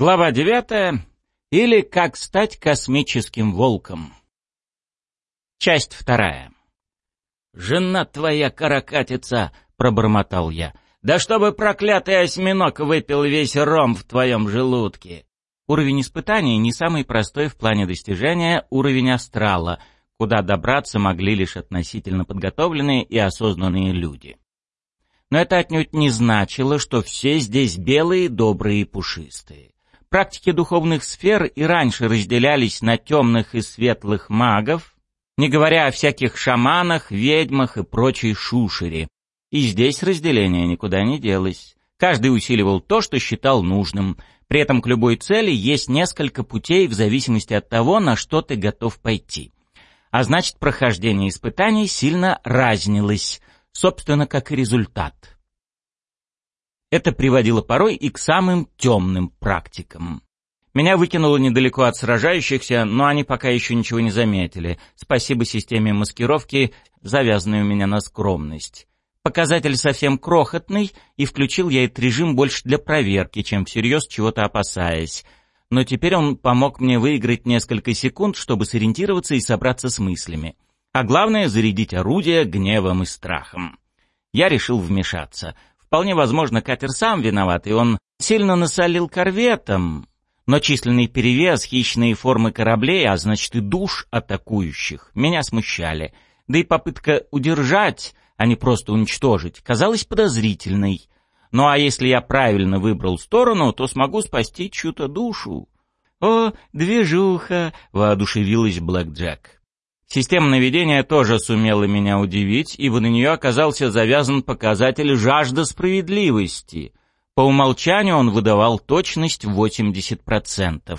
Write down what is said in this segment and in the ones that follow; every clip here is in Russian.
Глава девятая. Или «Как стать космическим волком». Часть вторая. «Жена твоя каракатица!» — пробормотал я. «Да чтобы проклятый осьминог выпил весь ром в твоем желудке!» Уровень испытаний не самый простой в плане достижения уровень астрала, куда добраться могли лишь относительно подготовленные и осознанные люди. Но это отнюдь не значило, что все здесь белые, добрые и пушистые. Практики духовных сфер и раньше разделялись на темных и светлых магов, не говоря о всяких шаманах, ведьмах и прочей шушере. И здесь разделение никуда не делось. Каждый усиливал то, что считал нужным. При этом к любой цели есть несколько путей в зависимости от того, на что ты готов пойти. А значит, прохождение испытаний сильно разнилось, собственно, как и результат. Это приводило порой и к самым темным практикам. Меня выкинуло недалеко от сражающихся, но они пока еще ничего не заметили. Спасибо системе маскировки, завязанной у меня на скромность. Показатель совсем крохотный, и включил я этот режим больше для проверки, чем всерьез чего-то опасаясь. Но теперь он помог мне выиграть несколько секунд, чтобы сориентироваться и собраться с мыслями. А главное — зарядить орудие гневом и страхом. Я решил вмешаться — Вполне возможно, катер сам виноват, и он сильно насолил корветам. Но численный перевес, хищные формы кораблей, а значит и душ атакующих, меня смущали. Да и попытка удержать, а не просто уничтожить, казалась подозрительной. Ну а если я правильно выбрал сторону, то смогу спасти чью-то душу. «О, движуха!» — воодушевилась Блэк Джек. Система наведения тоже сумела меня удивить, ибо на нее оказался завязан показатель жажда справедливости. По умолчанию он выдавал точность 80%.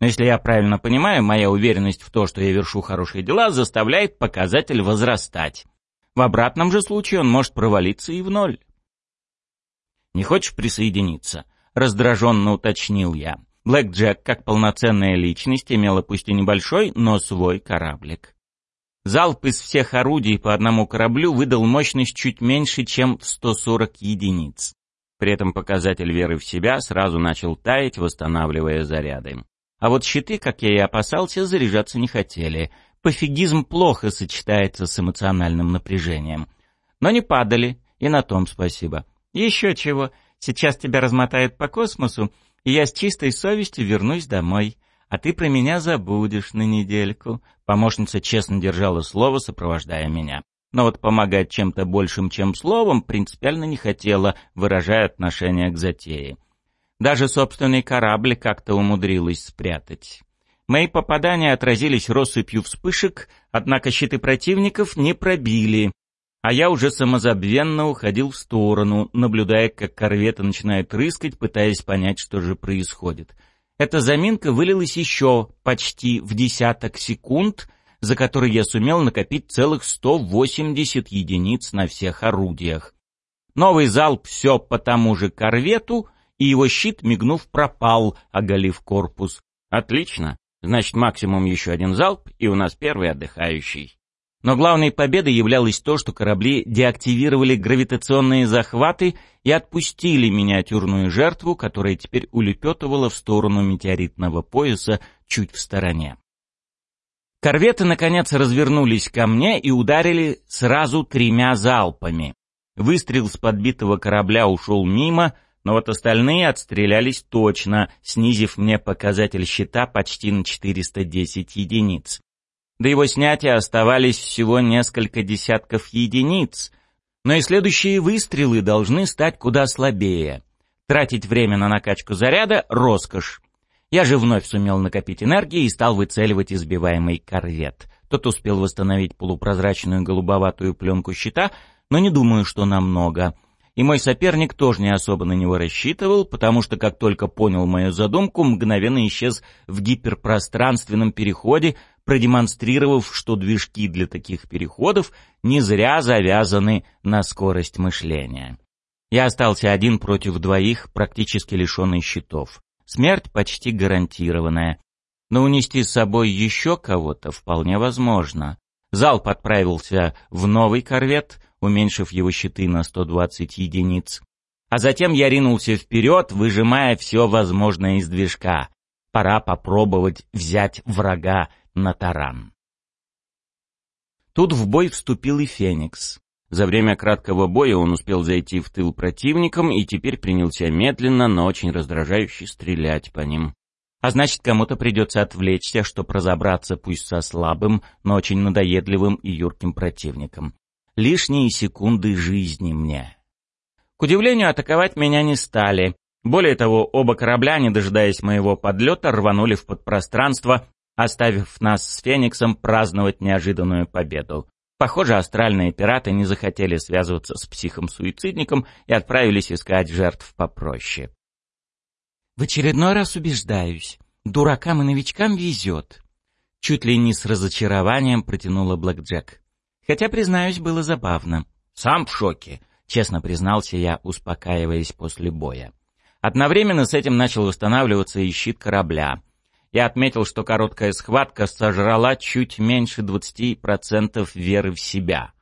Но если я правильно понимаю, моя уверенность в том, что я вершу хорошие дела, заставляет показатель возрастать. В обратном же случае он может провалиться и в ноль. «Не хочешь присоединиться?» — раздраженно уточнил я. Блэк Джек, как полноценная личность, имела пусть и небольшой, но свой кораблик. Залп из всех орудий по одному кораблю выдал мощность чуть меньше, чем в 140 единиц. При этом показатель веры в себя сразу начал таять, восстанавливая заряды. А вот щиты, как я и опасался, заряжаться не хотели. Пофигизм плохо сочетается с эмоциональным напряжением. Но не падали, и на том спасибо. Еще чего, сейчас тебя размотают по космосу, и я с чистой совестью вернусь домой а ты про меня забудешь на недельку». Помощница честно держала слово, сопровождая меня. Но вот помогать чем-то большим, чем словом, принципиально не хотела, выражая отношение к затее. Даже собственный корабль как-то умудрилась спрятать. Мои попадания отразились россыпью вспышек, однако щиты противников не пробили, а я уже самозабвенно уходил в сторону, наблюдая, как корветы начинают рыскать, пытаясь понять, что же происходит — эта заминка вылилась еще почти в десяток секунд, за которые я сумел накопить целых 180 единиц на всех орудиях. Новый залп все по тому же корвету, и его щит, мигнув, пропал, оголив корпус. Отлично. Значит, максимум еще один залп, и у нас первый отдыхающий. Но главной победой являлось то, что корабли деактивировали гравитационные захваты и отпустили миниатюрную жертву, которая теперь улепетывала в сторону метеоритного пояса чуть в стороне. Корветы, наконец, развернулись ко мне и ударили сразу тремя залпами. Выстрел с подбитого корабля ушел мимо, но вот остальные отстрелялись точно, снизив мне показатель щита почти на 410 единиц. До его снятия оставались всего несколько десятков единиц, но и следующие выстрелы должны стать куда слабее. Тратить время на накачку заряда — роскошь. Я же вновь сумел накопить энергии и стал выцеливать избиваемый корвет. Тот успел восстановить полупрозрачную голубоватую пленку щита, но не думаю, что намного. И мой соперник тоже не особо на него рассчитывал, потому что как только понял мою задумку, мгновенно исчез в гиперпространственном переходе, продемонстрировав, что движки для таких переходов не зря завязаны на скорость мышления. Я остался один против двоих, практически лишенный щитов. Смерть почти гарантированная. Но унести с собой еще кого-то вполне возможно. Залп отправился в новый корвет, уменьшив его щиты на 120 единиц. А затем я ринулся вперед, выжимая все возможное из движка. Пора попробовать взять врага на таран. Тут в бой вступил и Феникс. За время краткого боя он успел зайти в тыл противникам и теперь принялся медленно, но очень раздражающе стрелять по ним. А значит, кому-то придется отвлечься, чтобы разобраться пусть со слабым, но очень надоедливым и юрким противником. Лишние секунды жизни мне. К удивлению, атаковать меня не стали. Более того, оба корабля, не дожидаясь моего подлета, рванули в подпространство, оставив нас с Фениксом праздновать неожиданную победу. Похоже, астральные пираты не захотели связываться с психом-суицидником и отправились искать жертв попроще. В очередной раз убеждаюсь, дуракам и новичкам везет. Чуть ли не с разочарованием протянула Блэк Джек. Хотя, признаюсь, было забавно. Сам в шоке, честно признался я, успокаиваясь после боя. Одновременно с этим начал восстанавливаться и щит корабля — я отметил, что короткая схватка сожрала чуть меньше 20% веры в себя.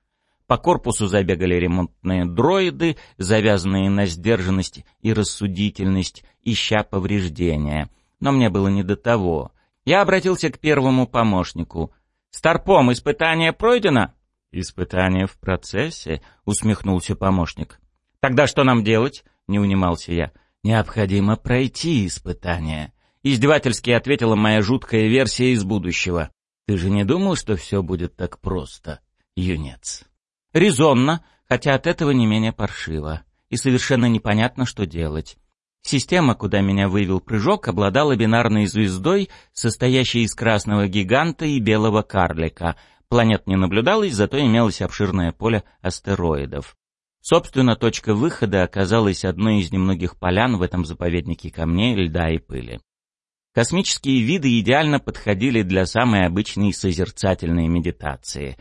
По корпусу забегали ремонтные дроиды, завязанные на сдержанность и рассудительность, ища повреждения. Но мне было не до того. Я обратился к первому помощнику. «Старпом, испытание пройдено?» «Испытание в процессе», — усмехнулся помощник. «Тогда что нам делать?» — не унимался я. «Необходимо пройти испытание». Издевательски ответила моя жуткая версия из будущего. Ты же не думал, что все будет так просто, юнец? Резонно, хотя от этого не менее паршиво. И совершенно непонятно, что делать. Система, куда меня вывел прыжок, обладала бинарной звездой, состоящей из красного гиганта и белого карлика. Планет не наблюдалось, зато имелось обширное поле астероидов. Собственно, точка выхода оказалась одной из немногих полян в этом заповеднике камней, льда и пыли. Космические виды идеально подходили для самой обычной созерцательной медитации.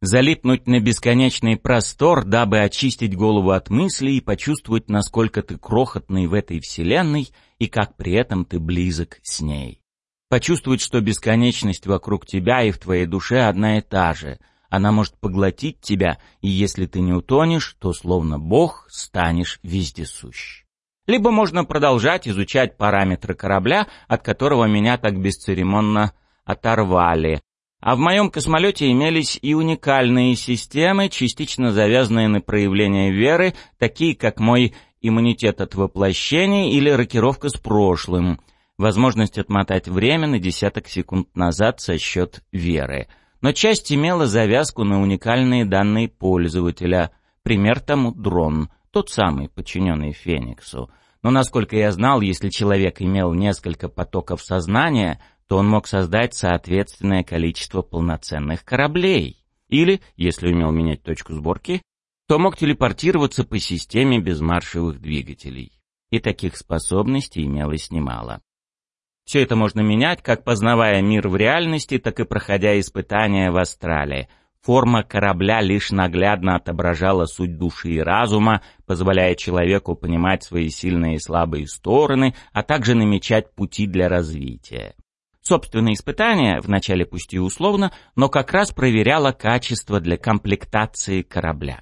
Залипнуть на бесконечный простор, дабы очистить голову от мыслей и почувствовать, насколько ты крохотный в этой вселенной и как при этом ты близок с ней. Почувствовать, что бесконечность вокруг тебя и в твоей душе одна и та же. Она может поглотить тебя, и если ты не утонешь, то словно Бог станешь вездесущ либо можно продолжать изучать параметры корабля, от которого меня так бесцеремонно оторвали. А в моем космолете имелись и уникальные системы, частично завязанные на проявление веры, такие как мой иммунитет от воплощения или рокировка с прошлым, возможность отмотать время на десяток секунд назад со счет веры. Но часть имела завязку на уникальные данные пользователя, пример тому дрон, тот самый, подчиненный Фениксу. Но, насколько я знал, если человек имел несколько потоков сознания, то он мог создать соответственное количество полноценных кораблей. Или, если умел менять точку сборки, то мог телепортироваться по системе безмаршевых двигателей. И таких способностей имелось немало. Все это можно менять, как познавая мир в реальности, так и проходя испытания в астрале — Форма корабля лишь наглядно отображала суть души и разума, позволяя человеку понимать свои сильные и слабые стороны, а также намечать пути для развития. Собственное испытание, вначале пусть и условно, но как раз проверяло качество для комплектации корабля.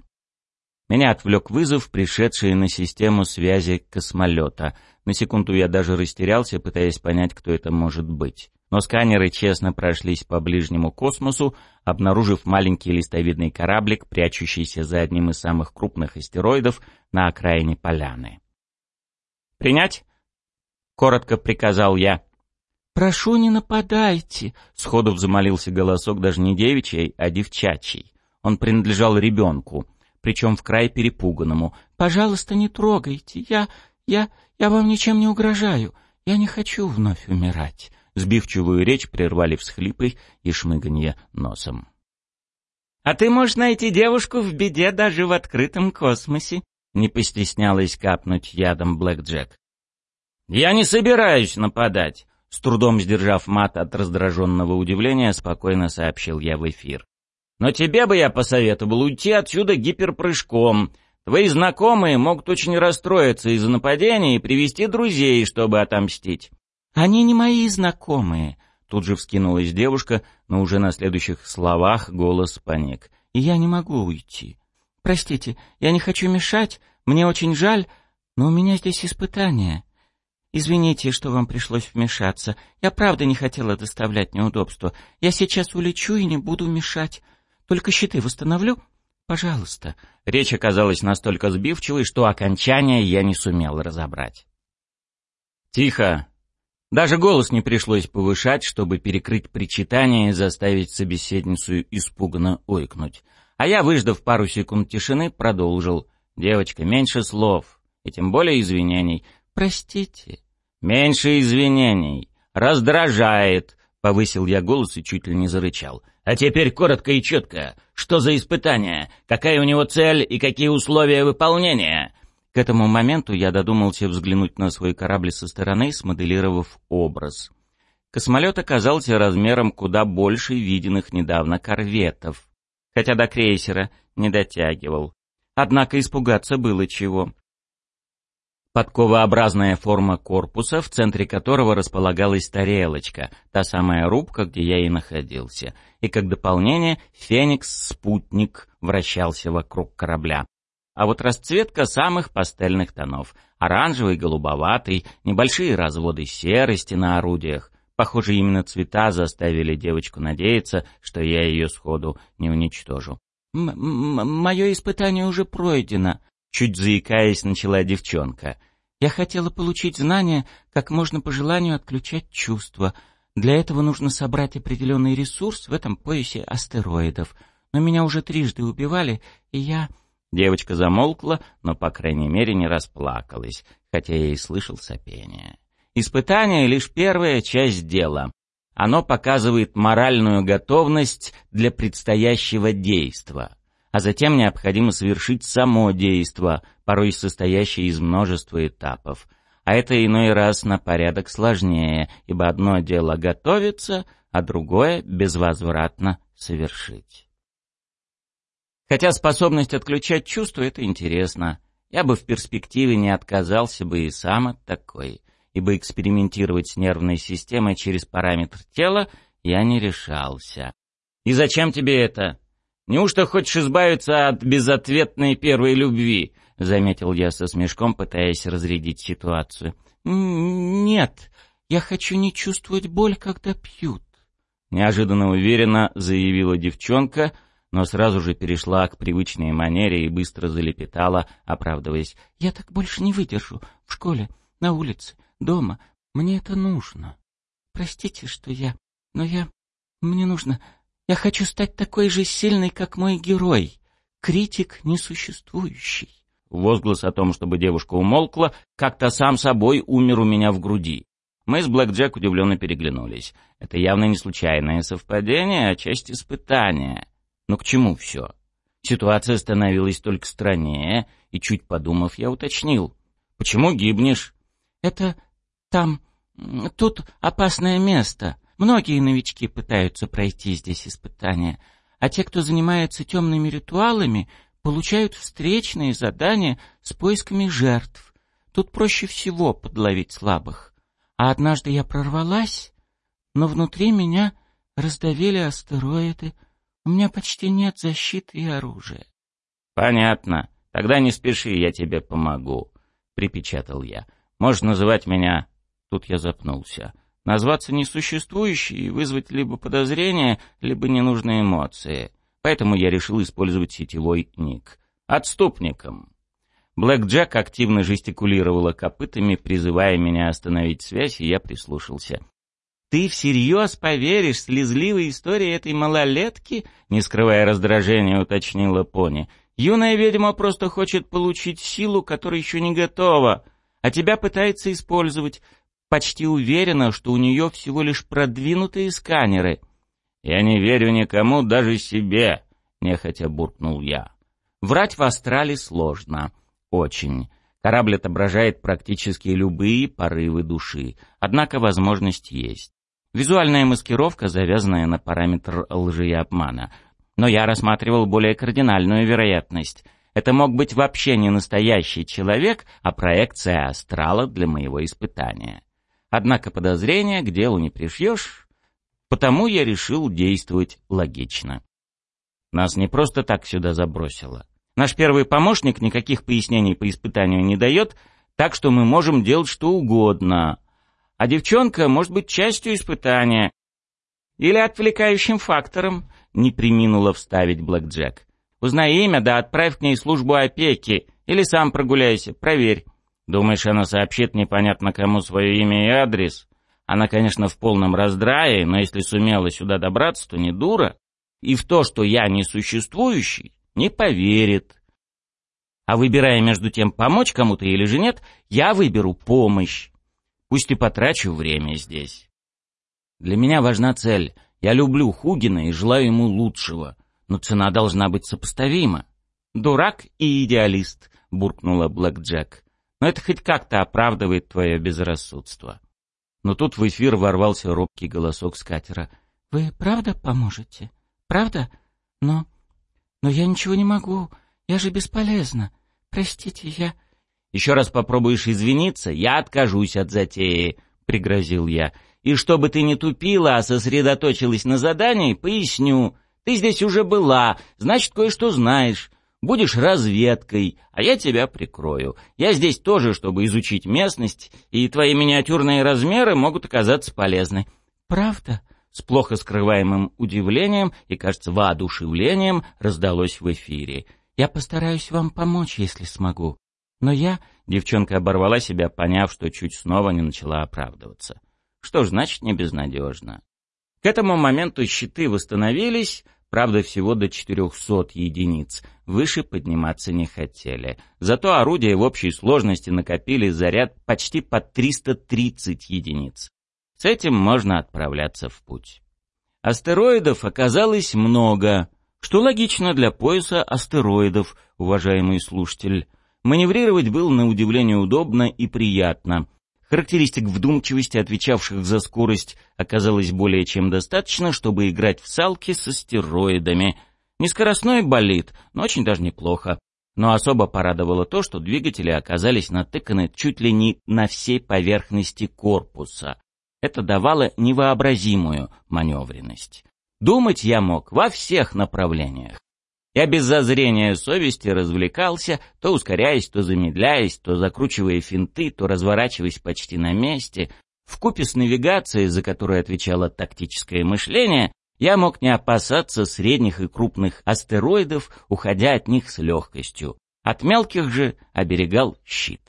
Меня отвлек вызов, пришедший на систему связи космолета. На секунду я даже растерялся, пытаясь понять, кто это может быть но сканеры честно прошлись по ближнему космосу, обнаружив маленький листовидный кораблик, прячущийся за одним из самых крупных астероидов на окраине поляны. «Принять?» — коротко приказал я. «Прошу, не нападайте!» — сходу взмолился голосок даже не девичий, а девчачий. Он принадлежал ребенку, причем в край перепуганному. «Пожалуйста, не трогайте. Я... я... я вам ничем не угрожаю. Я не хочу вновь умирать. Сбивчивую речь прервали всхлипы и шмыганье носом. «А ты можешь найти девушку в беде даже в открытом космосе», — не постеснялась капнуть ядом Блэк Джек. «Я не собираюсь нападать», — с трудом сдержав мат от раздраженного удивления, спокойно сообщил я в эфир. «Но тебе бы я посоветовал уйти отсюда гиперпрыжком. Твои знакомые могут очень расстроиться из-за нападения и привести друзей, чтобы отомстить. «Они не мои знакомые», — тут же вскинулась девушка, но уже на следующих словах голос паник. «И я не могу уйти. Простите, я не хочу мешать, мне очень жаль, «Но у меня здесь испытание. Извините, что вам пришлось вмешаться. Я правда не хотела доставлять неудобства. Я сейчас улечу и не буду мешать. Только щиты восстановлю. Пожалуйста». Речь оказалась настолько сбивчивой, что окончание я не сумел разобрать. «Тихо!» Даже голос не пришлось повышать, чтобы перекрыть причитание и заставить собеседницу испуганно ойкнуть. А я, выждав пару секунд тишины, продолжил. «Девочка, меньше слов, и тем более извинений. Простите». «Меньше извинений. Раздражает», — повысил я голос и чуть ли не зарычал. «А теперь коротко и четко. Что за испытание? Какая у него цель и какие условия выполнения?» К этому моменту я додумался взглянуть на свой корабль со стороны, смоделировав образ. Космолет оказался размером куда больше виденных недавно корветов, хотя до крейсера не дотягивал. Однако испугаться было чего. Подковообразная форма корпуса, в центре которого располагалась тарелочка, та самая рубка, где я и находился. И как дополнение, Феникс-спутник вращался вокруг корабля. А вот расцветка самых пастельных тонов. Оранжевый, голубоватый, небольшие разводы серости на орудиях. Похоже, именно цвета заставили девочку надеяться, что я ее сходу не уничтожу. «Мое испытание уже пройдено», — чуть заикаясь, начала девчонка. «Я хотела получить знания, как можно по желанию отключать чувства. Для этого нужно собрать определенный ресурс в этом поясе астероидов. Но меня уже трижды убивали, и я...» Девочка замолкла, но, по крайней мере, не расплакалась, хотя я и слышал сопение. Испытание — лишь первая часть дела. Оно показывает моральную готовность для предстоящего действа. А затем необходимо совершить само действо, порой состоящее из множества этапов. А это иной раз на порядок сложнее, ибо одно дело готовиться, а другое безвозвратно совершить. Хотя способность отключать чувства — это интересно. Я бы в перспективе не отказался бы и сам от такой, ибо экспериментировать с нервной системой через параметр тела я не решался. «И зачем тебе это? Неужто хочешь избавиться от безответной первой любви?» — заметил я со смешком, пытаясь разрядить ситуацию. «Нет, я хочу не чувствовать боль, когда пьют», — неожиданно уверенно заявила девчонка — но сразу же перешла к привычной манере и быстро залепетала, оправдываясь. «Я так больше не выдержу. В школе, на улице, дома. Мне это нужно. Простите, что я... Но я... Мне нужно... Я хочу стать такой же сильной, как мой герой. Критик несуществующий». Возглас о том, чтобы девушка умолкла, как-то сам собой умер у меня в груди. Мы с Блэк Джек удивленно переглянулись. Это явно не случайное совпадение, а часть испытания. Но к чему все? Ситуация становилась только страннее, и чуть подумав, я уточнил. «Почему гибнешь?» «Это там... Тут опасное место. Многие новички пытаются пройти здесь испытания, а те, кто занимается темными ритуалами, получают встречные задания с поисками жертв. Тут проще всего подловить слабых. А однажды я прорвалась, но внутри меня раздавили астероиды, у меня почти нет защиты и оружия. Понятно. Тогда не спеши, я тебе помогу, припечатал я. Можешь называть меня... Тут я запнулся. Назваться несуществующей и вызвать либо подозрения, либо ненужные эмоции. Поэтому я решил использовать сетевой ник. Отступником. Блэк Джек активно жестикулировала копытами, призывая меня остановить связь, и я прислушался. «Ты всерьез поверишь слезливой истории этой малолетки?» Не скрывая раздражения, уточнила Пони. «Юная ведьма просто хочет получить силу, которая еще не готова, а тебя пытается использовать. Почти уверена, что у нее всего лишь продвинутые сканеры». «Я не верю никому, даже себе», — нехотя буркнул я. Врать в астрале сложно. Очень. Корабль отображает практически любые порывы души. Однако возможность есть. Визуальная маскировка, завязанная на параметр лжи и обмана. Но я рассматривал более кардинальную вероятность. Это мог быть вообще не настоящий человек, а проекция астрала для моего испытания. Однако подозрения к делу не пришьешь, потому я решил действовать логично. Нас не просто так сюда забросило. Наш первый помощник никаких пояснений по испытанию не дает, Так что мы можем делать что угодно. А девчонка может быть частью испытания. Или отвлекающим фактором, не приминула вставить Блэк Джек. Узнай имя, да отправь к ней службу опеки. Или сам прогуляйся, проверь. Думаешь, она сообщит непонятно кому свое имя и адрес? Она, конечно, в полном раздрае, но если сумела сюда добраться, то не дура. И в то, что я несуществующий, не поверит. А выбирая между тем, помочь кому-то или же нет, я выберу помощь. Пусть и потрачу время здесь. Для меня важна цель. Я люблю Хугина и желаю ему лучшего. Но цена должна быть сопоставима. «Дурак и идеалист», — буркнула Блэк Джек. «Но это хоть как-то оправдывает твое безрассудство». Но тут в эфир ворвался робкий голосок с катера. «Вы правда поможете? Правда? Но... но я ничего не могу. Я же бесполезна. Простите, я...» «Еще раз попробуешь извиниться, я откажусь от затеи», — пригрозил я. «И чтобы ты не тупила, а сосредоточилась на задании, поясню. Ты здесь уже была, значит, кое-что знаешь. Будешь разведкой, а я тебя прикрою. Я здесь тоже, чтобы изучить местность, и твои миниатюрные размеры могут оказаться полезны. Правда? С плохо скрываемым удивлением и, кажется, воодушевлением раздалось в эфире. Я постараюсь вам помочь, если смогу. Но я... Девчонка оборвала себя, поняв, что чуть снова не начала оправдываться. Что ж, значит, не безнадежно. К этому моменту щиты восстановились, правда всего до 400 единиц, выше подниматься не хотели. Зато орудия в общей сложности накопили заряд почти по 330 единиц. С этим можно отправляться в путь. Астероидов оказалось много, что логично для пояса астероидов, уважаемый слушатель. Маневрировать было на удивление удобно и приятно. Характеристик вдумчивости, отвечавших за скорость, оказалось более чем достаточно, чтобы играть в салки с астероидами. Нескоростной болид, но очень даже неплохо. Но особо порадовало то, что двигатели оказались натыканы чуть ли не на всей поверхности корпуса. Это давало невообразимую маневренность. Думать я мог во всех направлениях. Я без зазрения совести развлекался, то ускоряясь, то замедляясь, то закручивая финты, то разворачиваясь почти на месте. В купе с навигацией, за которую отвечало тактическое мышление, я мог не опасаться средних и крупных астероидов, уходя от них с легкостью. От мелких же оберегал щит.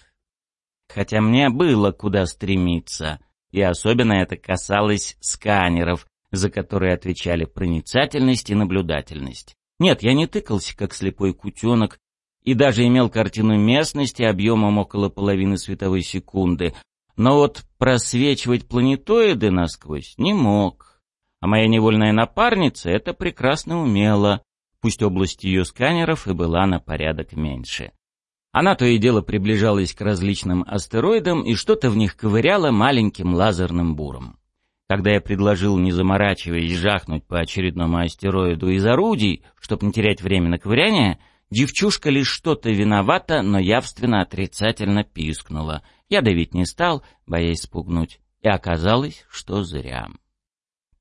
Хотя мне было куда стремиться, и особенно это касалось сканеров, за которые отвечали проницательность и наблюдательность. Нет, я не тыкался, как слепой кутенок, и даже имел картину местности объемом около половины световой секунды, но вот просвечивать планетоиды насквозь не мог. А моя невольная напарница это прекрасно умела, пусть область ее сканеров и была на порядок меньше. Она то и дело приближалась к различным астероидам и что-то в них ковыряла маленьким лазерным буром. Когда я предложил, не заморачиваясь, жахнуть по очередному астероиду из орудий, чтобы не терять время на ковыряние, девчушка лишь что-то виновата, но явственно отрицательно пискнула. Я давить не стал, боясь спугнуть, и оказалось, что зря.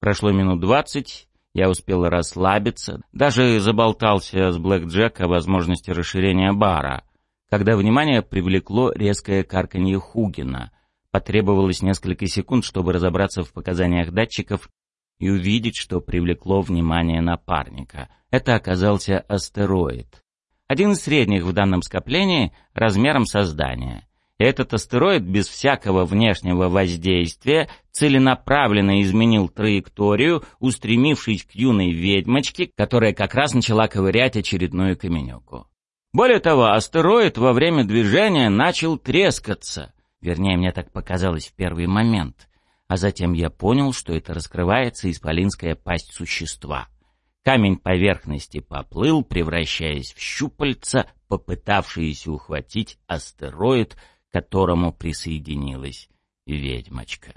Прошло минут двадцать, я успел расслабиться, даже заболтался с Блэк Джек о возможности расширения бара, когда внимание привлекло резкое карканье Хугина — Потребовалось несколько секунд, чтобы разобраться в показаниях датчиков и увидеть, что привлекло внимание напарника. Это оказался астероид. Один из средних в данном скоплении размером со здание. Этот астероид без всякого внешнего воздействия целенаправленно изменил траекторию, устремившись к юной ведьмочке, которая как раз начала ковырять очередную каменюку. Более того, астероид во время движения начал трескаться. Вернее, мне так показалось в первый момент. А затем я понял, что это раскрывается исполинская пасть существа. Камень поверхности поплыл, превращаясь в щупальца, попытавшиеся ухватить астероид, к которому присоединилась ведьмочка.